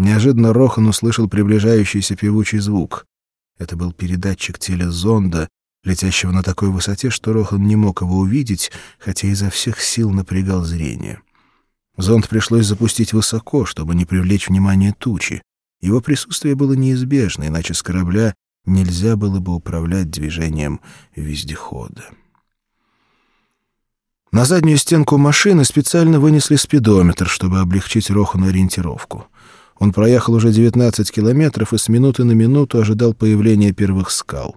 Неожиданно Рохан услышал приближающийся певучий звук. Это был передатчик телезонда, летящего на такой высоте, что Рохан не мог его увидеть, хотя изо всех сил напрягал зрение. Зонд пришлось запустить высоко, чтобы не привлечь внимание тучи. Его присутствие было неизбежно, иначе с корабля нельзя было бы управлять движением вездехода. На заднюю стенку машины специально вынесли спидометр, чтобы облегчить Рохану ориентировку. Он проехал уже 19 километров и с минуты на минуту ожидал появления первых скал.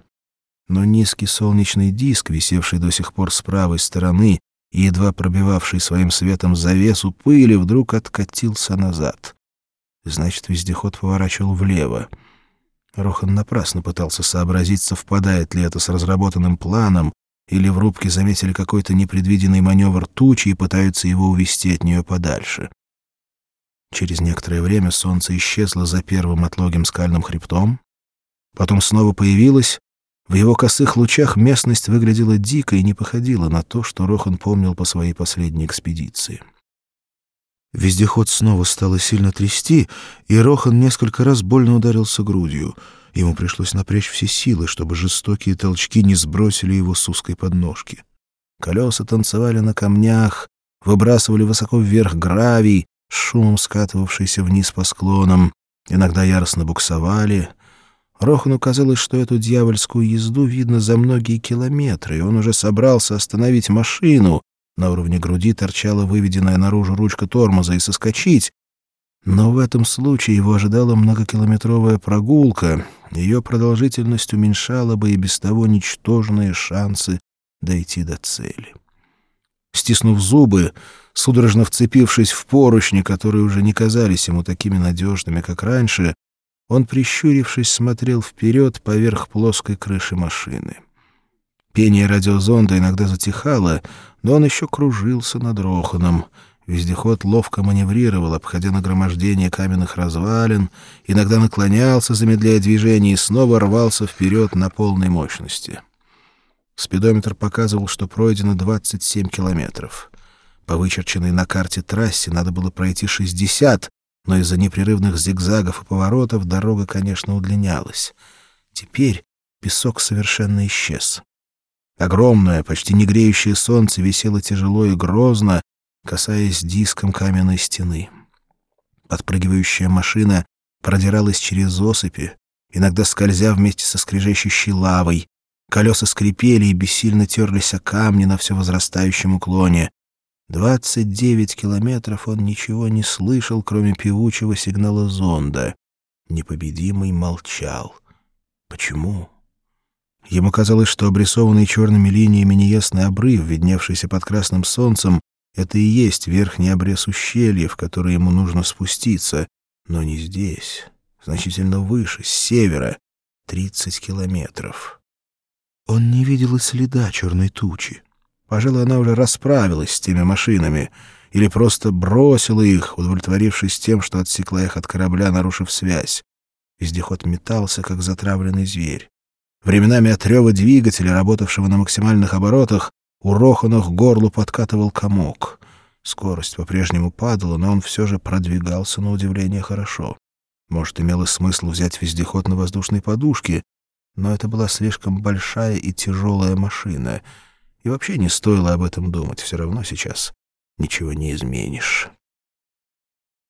Но низкий солнечный диск, висевший до сих пор с правой стороны и едва пробивавший своим светом завесу пыли, вдруг откатился назад. Значит, вездеход поворачивал влево. Рохан напрасно пытался сообразить, совпадает ли это с разработанным планом, или в рубке заметили какой-то непредвиденный маневр тучи и пытаются его увести от нее подальше. Через некоторое время солнце исчезло за первым отлогим скальным хребтом, потом снова появилось. В его косых лучах местность выглядела дико и не походила на то, что Рохан помнил по своей последней экспедиции. Вездеход снова стало сильно трясти, и Рохан несколько раз больно ударился грудью. Ему пришлось напрячь все силы, чтобы жестокие толчки не сбросили его с узкой подножки. Колеса танцевали на камнях, выбрасывали высоко вверх гравий, шумом скатывавшийся вниз по склонам, иногда яростно буксовали. Рохану казалось, что эту дьявольскую езду видно за многие километры, и он уже собрался остановить машину, на уровне груди торчала выведенная наружу ручка тормоза и соскочить. Но в этом случае его ожидала многокилометровая прогулка. Ее продолжительность уменьшала бы и без того ничтожные шансы дойти до цели. Стиснув зубы, судорожно вцепившись в поручни, которые уже не казались ему такими надежными, как раньше, он, прищурившись, смотрел вперед поверх плоской крыши машины. Пение радиозонда иногда затихало, но он еще кружился над Роханом. Вездеход ловко маневрировал, обходя нагромождение каменных развалин, иногда наклонялся, замедляя движение, и снова рвался вперед на полной мощности. Спидометр показывал, что пройдено 27 километров. По вычерченной на карте трассе надо было пройти 60, но из-за непрерывных зигзагов и поворотов дорога, конечно, удлинялась. Теперь песок совершенно исчез. Огромное, почти не греющее солнце висело тяжело и грозно, касаясь диском каменной стены. Подпрыгивающая машина продиралась через осыпи, иногда скользя вместе со скрежещущей лавой. Колеса скрипели и бессильно терлись о камни на все возрастающем уклоне. Двадцать девять километров он ничего не слышал, кроме певучего сигнала зонда. Непобедимый молчал. Почему? Ему казалось, что обрисованный черными линиями неясный обрыв, видневшийся под красным солнцем, это и есть верхний обрез ущелья, в который ему нужно спуститься, но не здесь, значительно выше, с севера, тридцать километров. Он не видел и следа черной тучи. Пожалуй, она уже расправилась с теми машинами или просто бросила их, удовлетворившись тем, что отсекла их от корабля, нарушив связь. Вездеход метался, как затравленный зверь. Временами от рева двигателя, работавшего на максимальных оборотах, у Рохана к горлу подкатывал комок. Скорость по-прежнему падала, но он все же продвигался на удивление хорошо. Может, имело смысл взять вездеход на воздушной подушке, но это была слишком большая и тяжелая машина, и вообще не стоило об этом думать, все равно сейчас ничего не изменишь.